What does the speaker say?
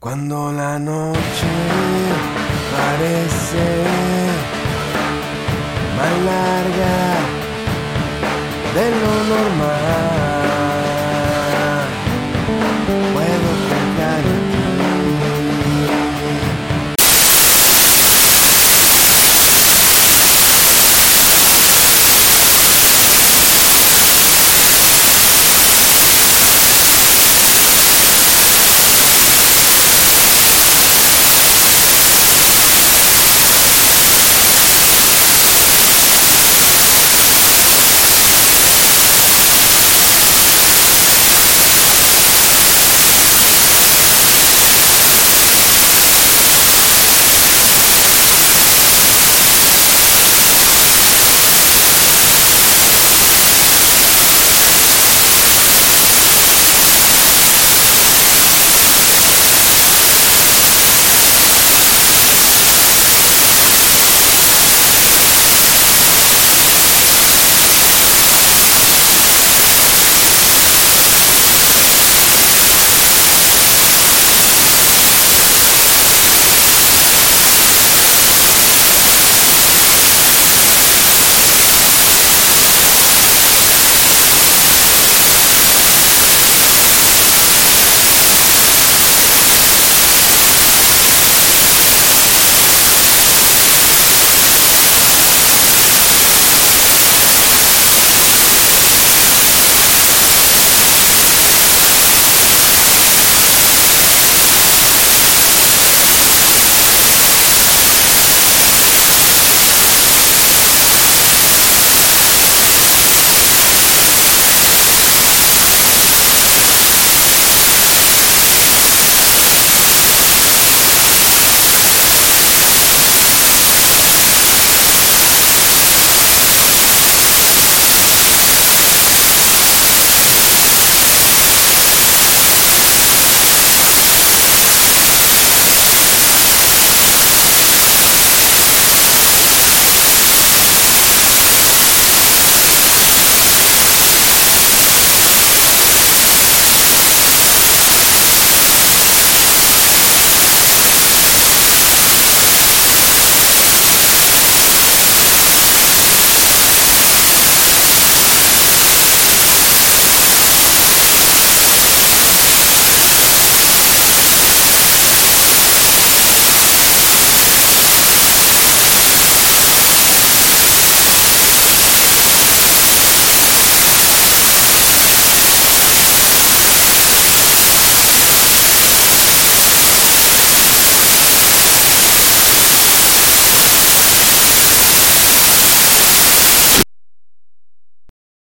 Cuando la noche parece más larga